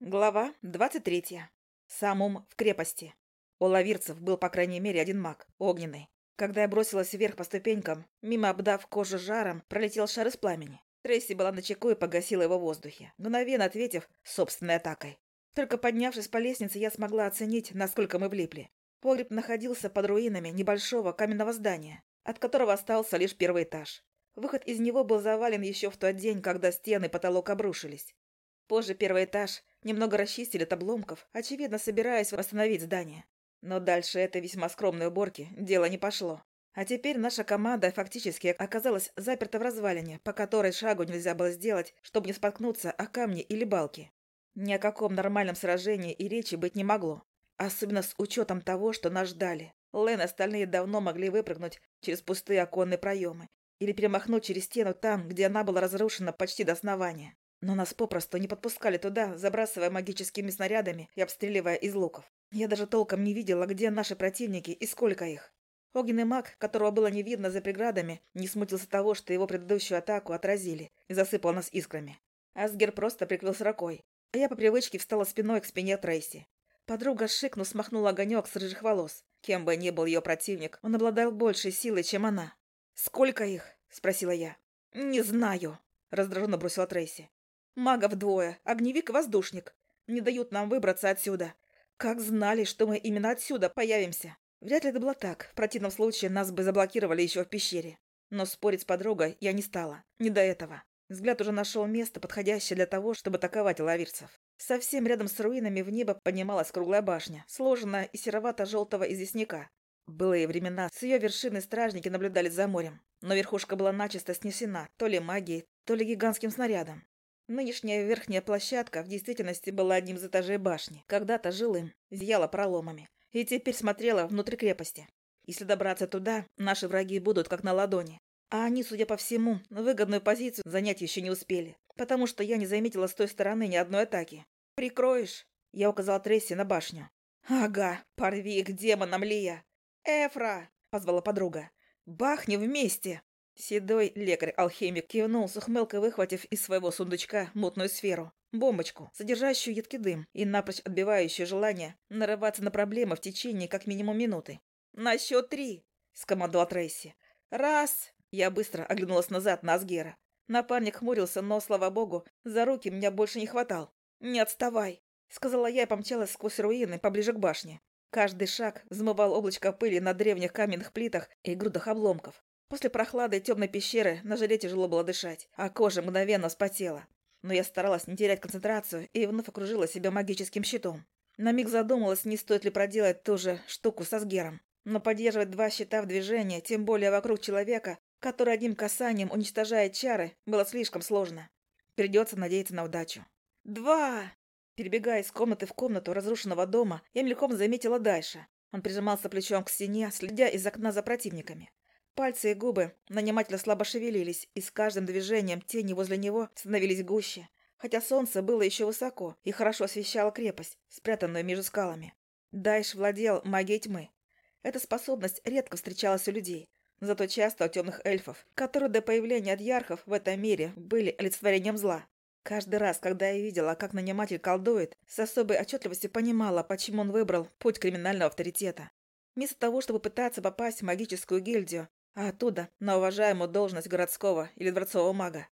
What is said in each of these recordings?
Глава 23. Сам ум в крепости. У лавирцев был, по крайней мере, один маг, огненный. Когда я бросилась вверх по ступенькам, мимо обдав кожу жаром, пролетел шар из пламени. Трейси была на чеку и погасила его в воздухе, мгновенно ответив собственной атакой. Только поднявшись по лестнице, я смогла оценить, насколько мы влипли. Погреб находился под руинами небольшого каменного здания, от которого остался лишь первый этаж. Выход из него был завален еще в тот день, когда стены и потолок обрушились. Позже первый этаж немного расчистили от обломков, очевидно, собираясь восстановить здание. Но дальше этой весьма скромной уборки дело не пошло. А теперь наша команда фактически оказалась заперта в развалине, по которой шагу нельзя было сделать, чтобы не споткнуться о камни или балки. Ни о каком нормальном сражении и речи быть не могло. Особенно с учетом того, что нас ждали. Лэн и остальные давно могли выпрыгнуть через пустые оконные проемы или перемахнуть через стену там, где она была разрушена почти до основания. Но нас попросту не подпускали туда, забрасывая магическими снарядами и обстреливая из луков. Я даже толком не видела, где наши противники и сколько их. Огненный маг, которого было не видно за преградами, не смутился того, что его предыдущую атаку отразили и засыпал нас искрами. Асгер просто прикрылся рукой, а я по привычке встала спиной к спине Трейси. Подруга шикнув смахнула огонек с рыжих волос. Кем бы ни был ее противник, он обладал большей силой, чем она. «Сколько их?» – спросила я. «Не знаю», – раздраженно бросила Трейси. Магов двое, огневик и воздушник. Не дают нам выбраться отсюда. Как знали, что мы именно отсюда появимся? Вряд ли это было так. В противном случае нас бы заблокировали еще в пещере. Но спорить с подругой я не стала. Не до этого. Взгляд уже нашел место, подходящее для того, чтобы атаковать лавирцев. Совсем рядом с руинами в небо поднималась круглая башня, сложенная из серовато-желтого известняка. Былые времена с ее вершины стражники наблюдали за морем, но верхушка была начисто снесена то ли магией, то ли гигантским снарядом. Нынешняя верхняя площадка в действительности была одним из этажей башни, когда-то жилым, зияла проломами, и теперь смотрела внутрь крепости. Если добраться туда, наши враги будут как на ладони. А они, судя по всему, выгодную позицию занять еще не успели, потому что я не заметила с той стороны ни одной атаки. «Прикроешь?» Я указала Тресси на башню. «Ага, порви их демонам, Лия!» «Эфра!» — позвала подруга. «Бахни вместе!» Седой лекарь-алхимик кивнул с ухмылкой, выхватив из своего сундучка мутную сферу. Бомбочку, содержащую едкий дым и напрочь отбивающую желание нарываться на проблемы в течение как минимум минуты. «На счет три!» — скомандовал Трейси. «Раз!» — я быстро оглянулась назад на Асгера. Напарник хмурился, но, слава богу, за руки меня больше не хватал. «Не отставай!» — сказала я и помчалась сквозь руины поближе к башне. Каждый шаг взмывал облачко пыли на древних каменных плитах и грудах обломков. После прохлады темной пещеры на жиле тяжело было дышать, а кожа мгновенно вспотела. Но я старалась не терять концентрацию и вновь окружила себя магическим щитом. На миг задумалась, не стоит ли проделать ту же штуку со сгером. Но поддерживать два щита в движении, тем более вокруг человека, который одним касанием уничтожает чары, было слишком сложно. Придется надеяться на удачу. «Два!» Перебегая из комнаты в комнату разрушенного дома, я мельком заметила дальше. Он прижимался плечом к стене, следя из окна за противниками. Пальцы и губы нанимателя слабо шевелились, и с каждым движением тени возле него становились гуще, хотя солнце было еще высоко и хорошо освещало крепость, спрятанную между скалами. Дайш владел магией тьмы. Эта способность редко встречалась у людей, зато часто у темных эльфов, которые до появления адьярхов в этом мире были олицетворением зла. Каждый раз, когда я видела, как наниматель колдует, с особой отчетливостью понимала, почему он выбрал путь криминального авторитета. Вместо того, чтобы пытаться попасть в магическую гильдию, а оттуда на уважаемую должность городского или дворцового мага.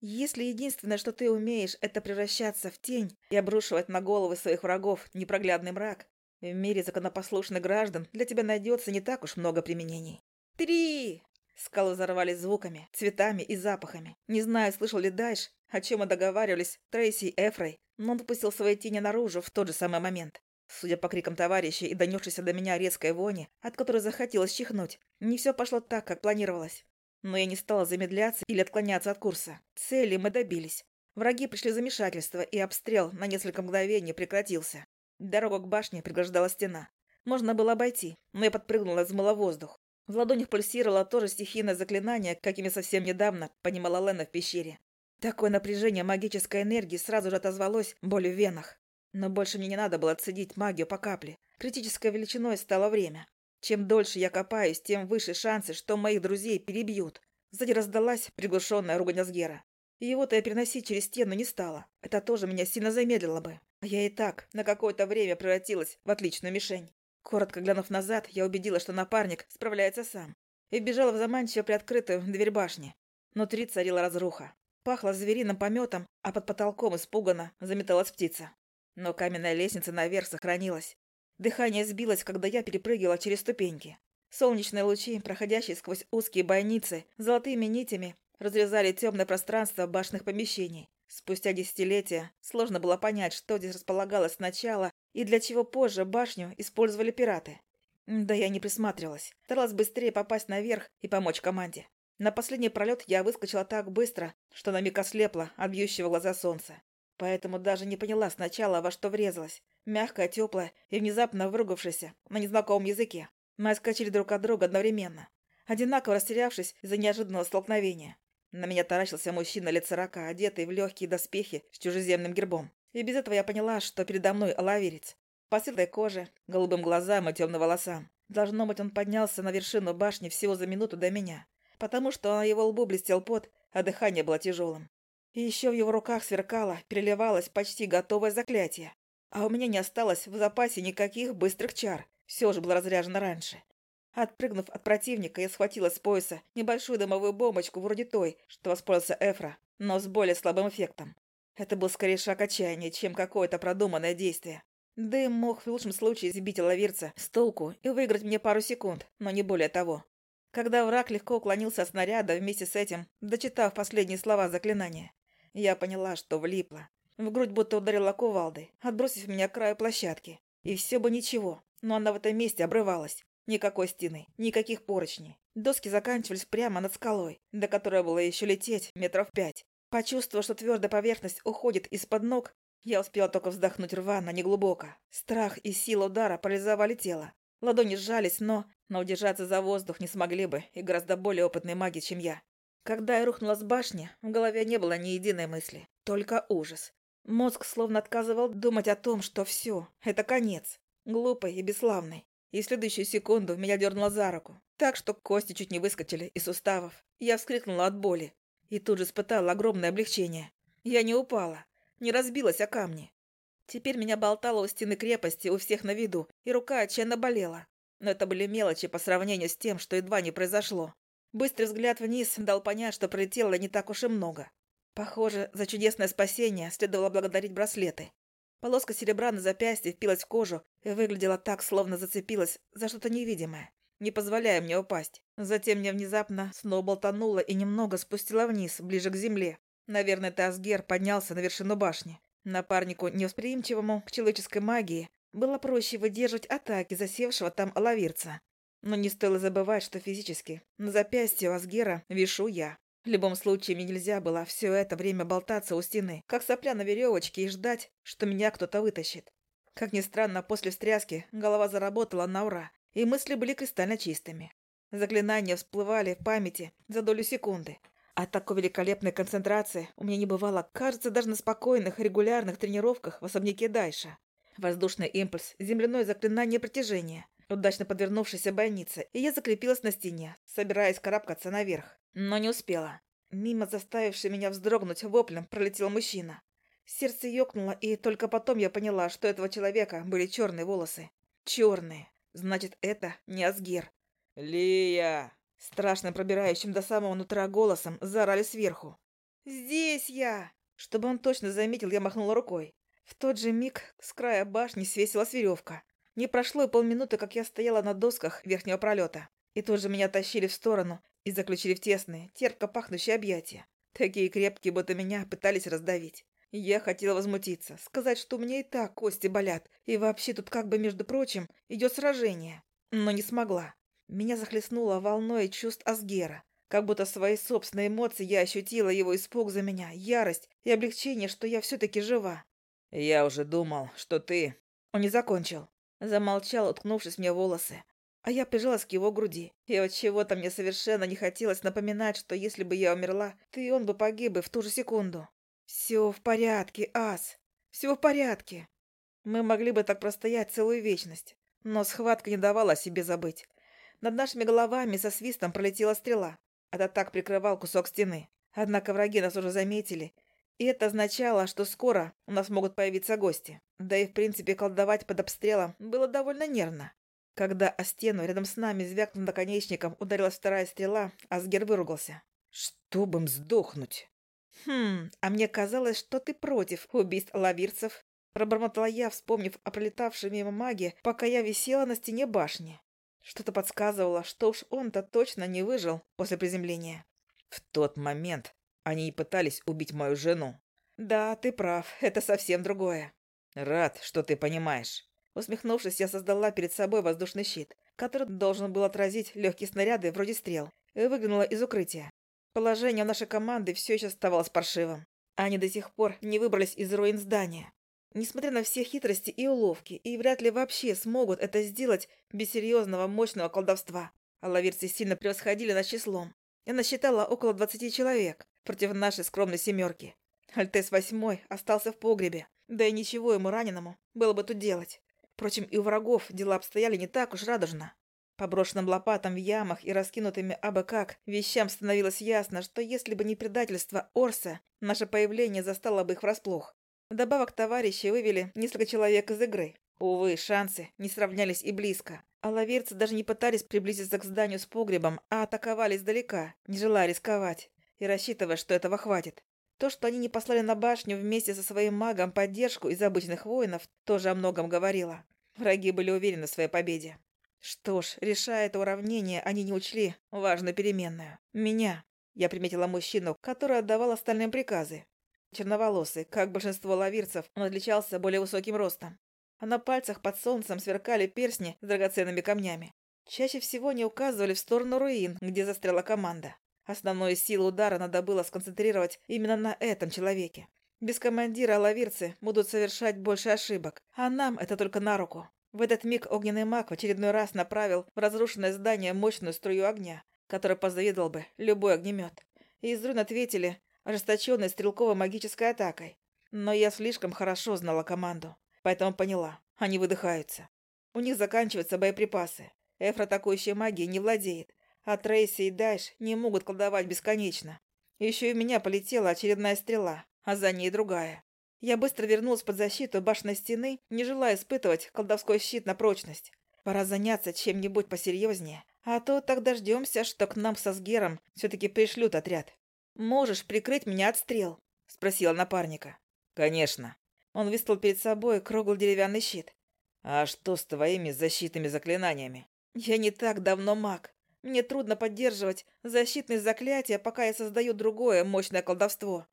Если единственное, что ты умеешь, это превращаться в тень и обрушивать на головы своих врагов непроглядный мрак, в мире законопослушных граждан для тебя найдется не так уж много применений. Три! Скалы взорвались звуками, цветами и запахами. Не знаю, слышал ли Дайш, о чем мы договаривались, Трейси и Эфрой, но он выпустил свои тени наружу в тот же самый момент. Судя по крикам товарищей и донесшейся до меня резкой вони, от которой захотелось чихнуть, не все пошло так, как планировалось. Но я не стала замедляться или отклоняться от курса. Цели мы добились. Враги пришли в замешательство, и обстрел на несколько мгновений прекратился. Дорогу к башне преграждала стена. Можно было обойти, но я подпрыгнула и взмыла воздух. В ладонях пульсировало то же стихийное заклинание, какими совсем недавно понимала Лена в пещере. Такое напряжение магической энергии сразу же отозвалось болью в венах. Но больше мне не надо было цедить магию по капле. Критической величиной стало время. Чем дольше я копаюсь, тем выше шансы, что моих друзей перебьют. Сзади раздалась приглушенная ругань Асгера. Его-то я переносить через стену не стала. Это тоже меня сильно замедлило бы. А я и так на какое-то время превратилась в отличную мишень. Коротко глянув назад, я убедилась, что напарник справляется сам. И бежала в заманчиво приоткрытую дверь башни. Внутри царила разруха. Пахло звериным пометом, а под потолком испуганно заметалась птица. Но каменная лестница наверх сохранилась. Дыхание сбилось, когда я перепрыгивала через ступеньки. Солнечные лучи, проходящие сквозь узкие бойницы, золотыми нитями разрезали темное пространство башенных помещений. Спустя десятилетия сложно было понять, что здесь располагалось сначала и для чего позже башню использовали пираты. Да я не присматривалась. Старалась быстрее попасть наверх и помочь команде. На последний пролет я выскочила так быстро, что на миг ослепла от бьющего глаза солнца. Поэтому даже не поняла сначала, во что врезалась. Мягкая, теплая и внезапно выругавшаяся на незнакомом языке. Мы отскочили друг от друга одновременно, одинаково растерявшись из-за неожиданного столкновения. На меня таращился мужчина лет сорока, одетый в легкие доспехи с чужеземным гербом. И без этого я поняла, что передо мной алаверец. По светлой коже, голубым глазам и темным волосам. Должно быть, он поднялся на вершину башни всего за минуту до меня, потому что на его лбу блестел пот, а дыхание было тяжелым. И еще в его руках сверкало, переливалось почти готовое заклятие. А у меня не осталось в запасе никаких быстрых чар. Все же было разряжено раньше. Отпрыгнув от противника, я схватила с пояса небольшую дымовую бомбочку вроде той, что воспользовался Эфра, но с более слабым эффектом. Это был скорее шаг отчаяния, чем какое-то продуманное действие. Дым мог в лучшем случае сбить лаверца с толку и выиграть мне пару секунд, но не более того. Когда враг легко уклонился от снаряда, вместе с этим, дочитав последние слова заклинания, я поняла, что влипла. В грудь будто ударила кувалдой, отбросив меня к краю площадки. И все бы ничего, но она в этом месте обрывалась. Никакой стены, никаких поручней. Доски заканчивались прямо над скалой, до которой было еще лететь метров пять. Почувствовав, что твердая поверхность уходит из-под ног, я успела только вздохнуть рвано, неглубоко. Страх и сила удара парализовали тело. Ладони сжались, но... Но удержаться за воздух не смогли бы и гораздо более опытные маги, чем я. Когда я рухнула с башни, в голове не было ни единой мысли. Только ужас. Мозг словно отказывал думать о том, что все, это конец. Глупый и бесславный. И в следующую секунду меня дернуло за руку, так что кости чуть не выскочили из суставов. Я вскрикнула от боли и тут же испытала огромное облегчение. Я не упала, не разбилась о камни. Теперь меня болтало у стены крепости, у всех на виду, и рука отчаянно болела. Но это были мелочи по сравнению с тем, что едва не произошло. Быстрый взгляд вниз дал понять, что пролетело не так уж и много. Похоже, за чудесное спасение следовало благодарить браслеты. Полоска серебра на запястье впилась в кожу и выглядела так, словно зацепилась за что-то невидимое, не позволяя мне упасть. Затем мне внезапно снова болтануло и немного спустила вниз, ближе к земле. Наверное, Тазгер поднялся на вершину башни. Напарнику, невосприимчивому к человеческой магии, было проще выдерживать атаки засевшего там алавирца. Но не стоило забывать, что физически на запястье у Асгера вишу я. В любом случае, мне нельзя было все это время болтаться у стены, как сопля на веревочке, и ждать, что меня кто-то вытащит. Как ни странно, после встряски голова заработала на ура, и мысли были кристально чистыми. Заклинания всплывали в памяти за долю секунды. А такой великолепной концентрации у меня не бывало, кажется, даже на спокойных регулярных тренировках в особняке Дайша. Воздушный импульс, земляное заклинание притяжения, удачно подвернувшаяся бойница, и я закрепилась на стене, собираясь карабкаться наверх. Но не успела. Мимо заставивший меня вздрогнуть воплем пролетел мужчина. Сердце ёкнуло, и только потом я поняла, что у этого человека были черные волосы. Черные. Значит, это не Асгер. «Лия!» Страшно пробирающим до самого нутра голосом заорали сверху. «Здесь я!» Чтобы он точно заметил, я махнула рукой. В тот же миг с края башни свесилась веревка. Не прошло и полминуты, как я стояла на досках верхнего пролета. И тут же меня тащили в сторону и заключили в тесные, терпко пахнущие объятия. Такие крепкие, будто меня пытались раздавить. Я хотела возмутиться, сказать, что у меня и так кости болят, и вообще тут как бы, между прочим, идет сражение. Но не смогла. Меня захлестнуло волной чувств Асгера. Как будто свои собственные эмоции я ощутила его испуг за меня, ярость и облегчение, что я все-таки жива. «Я уже думал, что ты...» Он не закончил. Замолчал, уткнувшись мне в волосы. А я прижалась к его груди. И от чего-то мне совершенно не хотелось напоминать, что если бы я умерла, то и он бы погиб бы в ту же секунду. Все в порядке, Ас. Все в порядке. Мы могли бы так простоять целую вечность. Но схватка не давала о себе забыть. Над нашими головами со свистом пролетела стрела. Это так прикрывал кусок стены. Однако враги нас уже заметили, и это означало, что скоро у нас могут появиться гости. Да и, в принципе, колдовать под обстрелом было довольно нервно. Когда о стену рядом с нами, звякнув наконечником, ударилась вторая стрела, Асгер выругался. «Чтобы им сдохнуть!» «Хм, а мне казалось, что ты против убийств лавирцев», пробормотала я, вспомнив о пролетавшей мимо маге, пока я висела на стене башни. Что-то подсказывало, что уж он-то точно не выжил после приземления. В тот момент они и пытались убить мою жену. Да, ты прав, это совсем другое. Рад, что ты понимаешь. Усмехнувшись, я создала перед собой воздушный щит, который должен был отразить легкие снаряды вроде стрел, и выглянула из укрытия. Положение нашей команды все еще оставалось паршивым. Они до сих пор не выбрались из руин здания. Несмотря на все хитрости и уловки, и вряд ли вообще смогут это сделать без серьезного мощного колдовства. А лавирцы сильно превосходили нас числом. Я насчитала около двадцати человек против нашей скромной семерки. Альтес восьмой остался в погребе, да и ничего ему раненому было бы тут делать. Впрочем, и у врагов дела обстояли не так уж радужно. По брошенным лопатам в ямах и раскинутыми абы как вещам становилось ясно, что если бы не предательство Орса, наше появление застало бы их врасплох. Вдобавок товарищи вывели несколько человек из игры. Увы, шансы не сравнялись и близко. А лаверцы даже не пытались приблизиться к зданию с погребом, а атаковали издалека, не желая рисковать и рассчитывая, что этого хватит. То, что они не послали на башню вместе со своим магом поддержку из обычных воинов, тоже о многом говорило. Враги были уверены в своей победе. Что ж, решая это уравнение, они не учли важную переменную. Меня. Я приметила мужчину, который отдавал остальным приказы. Черноволосый, как большинство лавирцев, он отличался более высоким ростом. А на пальцах под солнцем сверкали перстни с драгоценными камнями. Чаще всего они указывали в сторону руин, где застряла команда. Основную силу удара надо было сконцентрировать именно на этом человеке. Без командира лавирцы будут совершать больше ошибок, а нам это только на руку. В этот миг огненный маг в очередной раз направил в разрушенное здание мощную струю огня, которой позавидовал бы любой огнемет. И из руин ответили ожесточенной стрелковой магической атакой. Но я слишком хорошо знала команду, поэтому поняла, они выдыхаются. У них заканчиваются боеприпасы. Эфр атакующей магией не владеет, а Трейси и Дайш не могут колдовать бесконечно. Еще и меня полетела очередная стрела, а за ней другая. Я быстро вернулась под защиту башенной стены, не желая испытывать колдовской щит на прочность. Пора заняться чем-нибудь посерьезнее, а то так дождемся, что к нам со Сгером все-таки пришлют отряд. «Можешь прикрыть меня от стрел?» — спросила напарника. «Конечно». Он выставил перед собой круглый деревянный щит. «А что с твоими защитными заклинаниями?» «Я не так давно маг. Мне трудно поддерживать защитные заклятия, пока я создаю другое мощное колдовство.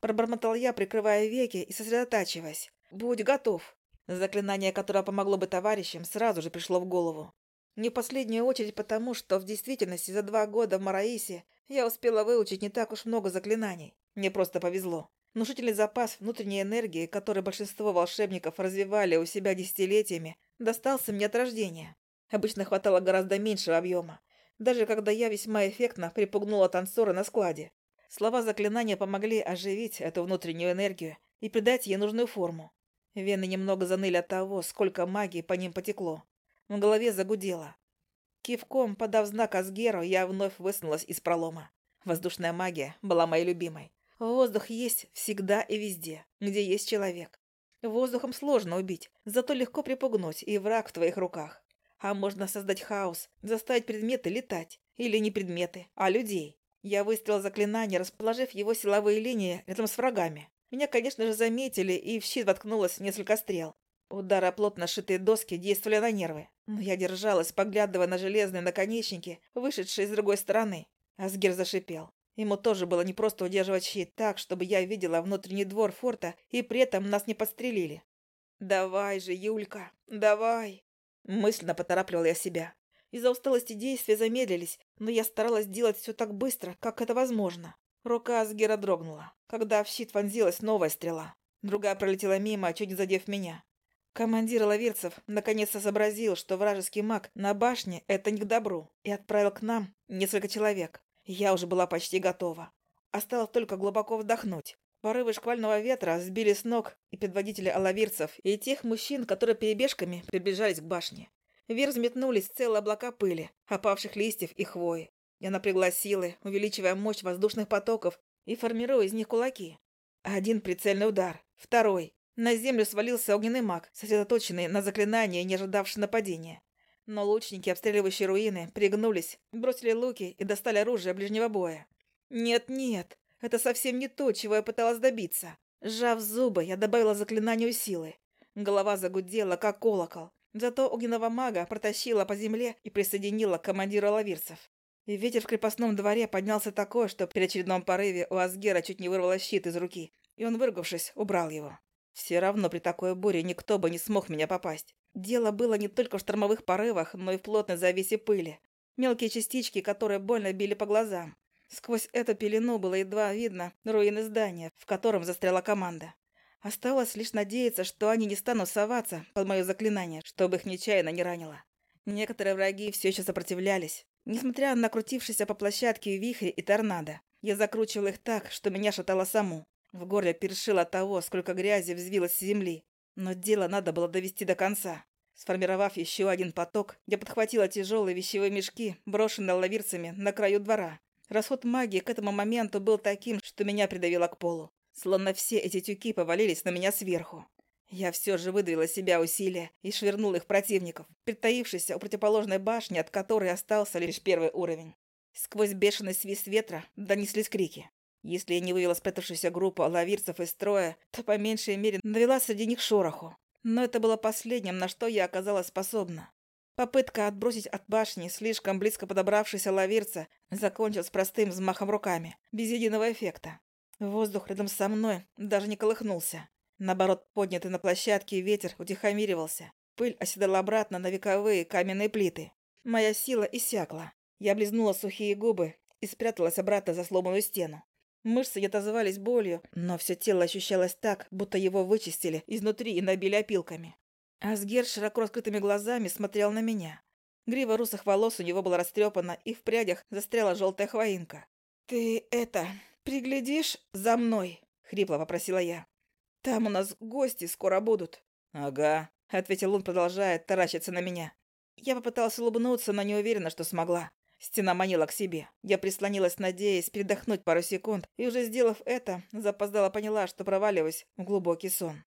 Пробормотал я, прикрывая веки и сосредотачиваясь. Будь готов. Заклинание, которое помогло бы товарищам, сразу же пришло в голову. Не в последнюю очередь потому, что в действительности за два года в Мараисе я успела выучить не так уж много заклинаний. Мне просто повезло. Внушительный запас внутренней энергии, который большинство волшебников развивали у себя десятилетиями, достался мне от рождения. Обычно хватало гораздо меньшего объема даже когда я весьма эффектно припугнула танцора на складе. Слова заклинания помогли оживить эту внутреннюю энергию и придать ей нужную форму. Вены немного заныли от того, сколько магии по ним потекло. В голове загудело. Кивком, подав знак Асгеру, я вновь высунулась из пролома. Воздушная магия была моей любимой. Воздух есть всегда и везде, где есть человек. Воздухом сложно убить, зато легко припугнуть, и враг в твоих руках. А можно создать хаос, заставить предметы летать. Или не предметы, а людей. Я выставил заклинание, расположив его силовые линии рядом с врагами. Меня, конечно же, заметили, и в щит воткнулось несколько стрел. Удары о плотно сшитые доски действовали на нервы. Но я держалась, поглядывая на железные наконечники, вышедшие с другой стороны. Асгир зашипел. Ему тоже было непросто удерживать щит так, чтобы я видела внутренний двор форта, и при этом нас не подстрелили. «Давай же, Юлька, давай!» Мысленно поторапливала я себя. Из-за усталости действия замедлились, но я старалась делать все так быстро, как это возможно. Рука Асгера дрогнула, когда в щит вонзилась новая стрела. Другая пролетела мимо, чуть не задев меня. Командир лавирцев наконец сообразил, что вражеский маг на башне — это не к добру, и отправил к нам несколько человек. Я уже была почти готова. Осталось только глубоко вдохнуть. Порывы шквального ветра сбили с ног и предводителя алавирцев, и тех мужчин, которые перебежками приближались к башне. Вверх взметнулись целые облака пыли, опавших листьев и хвои. Я напрягла увеличивая мощь воздушных потоков, и формирую из них кулаки. Один прицельный удар, второй. На землю свалился огненный маг, сосредоточенный на заклинании, не ожидавший нападения. Но лучники, обстреливающие руины, пригнулись, бросили луки и достали оружие ближнего боя. Нет-нет, это совсем не то, чего я пыталась добиться. Сжав зубы, я добавила заклинанию силы. Голова загудела, как колокол. Зато огненного мага протащила по земле и присоединила к командиру лавирцев. И ветер в крепостном дворе поднялся такой, что при очередном порыве у Асгера чуть не вырвало щит из руки, и он, выругавшись, убрал его. Все равно при такой буре никто бы не смог меня попасть. Дело было не только в штормовых порывах, но и в плотной завесе пыли. Мелкие частички, которые больно били по глазам. Сквозь эту пелену было едва видно руины здания, в котором застряла команда. Оставалось лишь надеяться, что они не станут соваться под мое заклинание, чтобы их нечаянно не ранило. Некоторые враги все еще сопротивлялись, несмотря на крутившиеся по площадке вихри и торнадо. Я закручивал их так, что меня шатало саму. В горле першило от того, сколько грязи взвилось с земли. Но дело надо было довести до конца. Сформировав еще один поток, я подхватила тяжелые вещевые мешки, брошенные лавирцами на краю двора. Расход магии к этому моменту был таким, что меня придавило к полу. Словно все эти тюки повалились на меня сверху. Я все же выдавила себя усилия и швырнула их противников, притаившихся у противоположной башни, от которой остался лишь первый уровень. Сквозь бешеный свист ветра донеслись крики. Если я не вывела спрятавшуюся группу лавирцев из строя, то по меньшей мере навела среди них шороху. Но это было последним, на что я оказалась способна. Попытка отбросить от башни слишком близко подобравшийся лавирца закончилась простым взмахом руками, без единого эффекта. Воздух рядом со мной даже не колыхнулся. Наоборот, поднятый на площадке ветер утихомиривался. Пыль оседала обратно на вековые каменные плиты. Моя сила иссякла. Я облизнула сухие губы и спряталась обратно за сломанную стену. Мышцы не отозвались болью, но все тело ощущалось так, будто его вычистили изнутри и набили опилками. Асгер широко раскрытыми глазами смотрел на меня. Грива русых волос у него была растрепана, и в прядях застряла желтая хвоинка. «Ты это... приглядишь за мной?» — хрипло попросила я. «Там у нас гости скоро будут». «Ага», — ответил он, продолжая таращиться на меня. Я попыталась улыбнуться, но не уверена, что смогла. Стена манила к себе. Я прислонилась, надеясь передохнуть пару секунд, и уже сделав это, запоздала поняла, что проваливаюсь в глубокий сон.